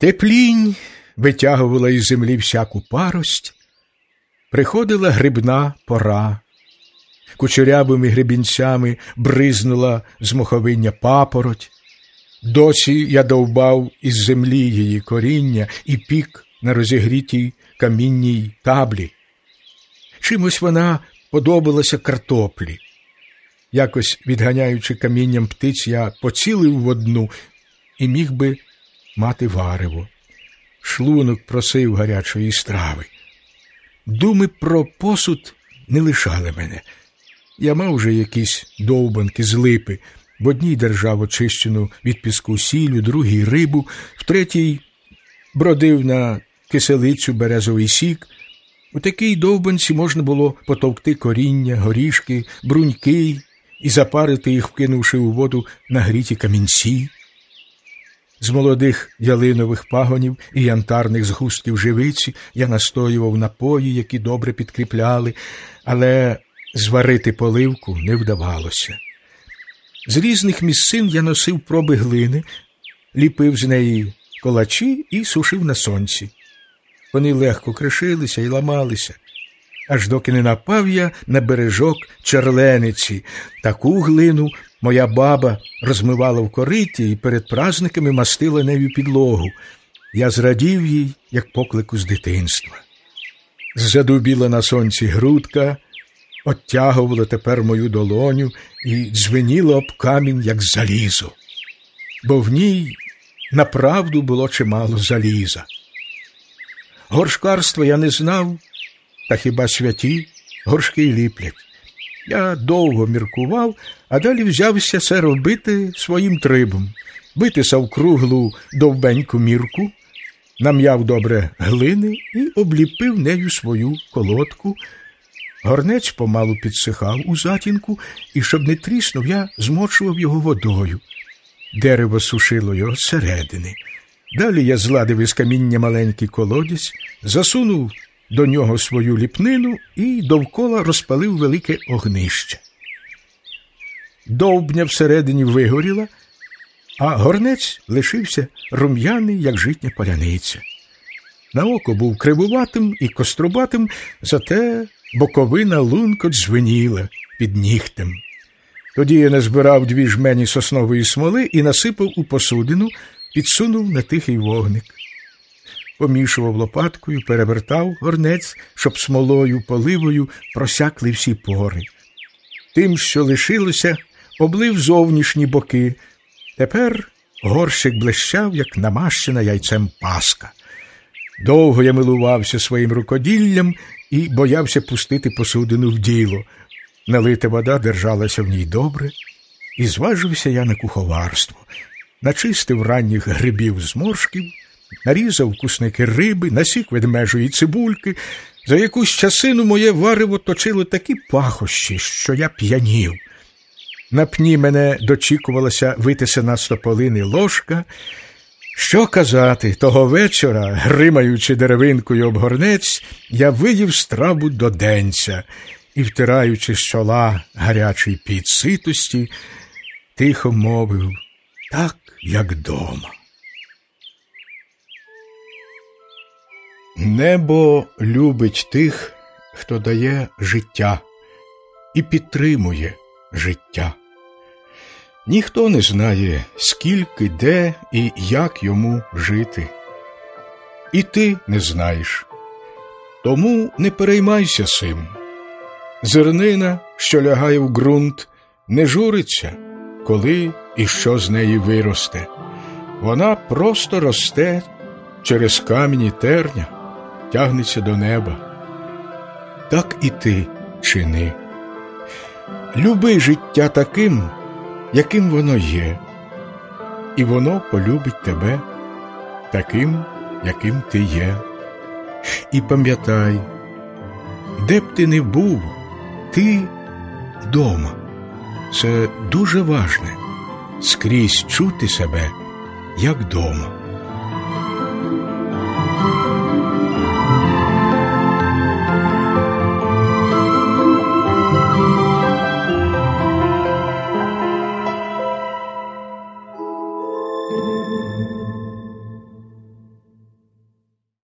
Теплінь витягувала із землі всяку парость, приходила грибна пора, кучерявими гребінцями бризнула з моховиння папороть. Досі я довбав із землі її коріння і пік на розігрітій камінній таблі. Чимось вона подобалася картоплі. Якось відганяючи камінням птиць, я поцілив в одну і міг би мати варево. Шлунок просив гарячої страви. Думи про посуд не лишали мене. Я мав вже якісь довбанки з липи, в одній держав очищену від піску сілю, другій рибу, в третій бродив на киселицю березовий сік. У такій довбанці можна було потовкти коріння, горішки, бруньки і запарити їх, вкинувши у воду нагріті камінці. З молодих ялинових пагонів і янтарних згустків живиці я настоював напої, які добре підкріпляли, але зварити поливку не вдавалося. З різних місцин я носив проби глини, ліпив з неї колачі і сушив на сонці. Вони легко кришилися і ламалися, аж доки не напав я на бережок черлениці. Таку глину моя баба розмивала в кориті і перед праздниками мастила нею підлогу. Я зрадів їй, як поклику з дитинства. Задубіла на сонці грудка, оттягувала тепер мою долоню і дзвеніла об камінь, як залізо, бо в ній направду було чимало заліза. Горшкарства я не знав, та хіба святі горшки ліплять. Я довго міркував, а далі взявся це робити своїм трибом, битися в круглу довбеньку мірку, нам'яв добре глини і обліпив нею свою колодку. Горнець помалу підсихав у затінку, і, щоб не тріснув, я змочував його водою. Дерево сушило його зсередини. Далі я зладив із каміння маленький колодязь, засунув до нього свою ліпнину і довкола розпалив велике огнище. Довбня всередині вигоріла, а горнець лишився рум'яний, як житня поляниця. На око був кривуватим і кострубатим, зате боковина лунко дзвеніла під нігтем. Тоді я назбирав дві жмені соснової смоли і насипав у посудину, підсунув на тихий вогник. Помішував лопаткою, перевертав горнець, щоб смолою, поливою просякли всі пори. Тим, що лишилося, облив зовнішні боки. Тепер горщик блищав, як намащена яйцем паска. Довго я милувався своїм рукоділлям і боявся пустити посудину в діло. Налита вода держалася в ній добре, і зважився я на куховарство, начистив ранніх грибів зморшків, нарізав кусники риби, насік ведмежої цибульки. За якусь часину моє варево точило такі пахощі, що я п'янів. На пні мене дочікувалася витисана стополини ложка. Що казати, того вечора, гримаючи деревинкою об горнець, я виїв страву до денця і, втираючи з чола гарячий під ситості, тихо мовив так, як дома. Небо любить тих, хто дає життя і підтримує життя. Ніхто не знає, скільки, де і як йому жити. І ти не знаєш. Тому не переймайся сим. Зернина, що лягає в ґрунт, не журиться, коли і що з неї виросте. Вона просто росте через камінь терня, тягнеться до неба. Так і ти чини. Люби життя таким яким воно є, і воно полюбить тебе таким, яким ти є. І пам'ятай, де б ти не був, ти вдома. Це дуже важне скрізь чути себе як дома.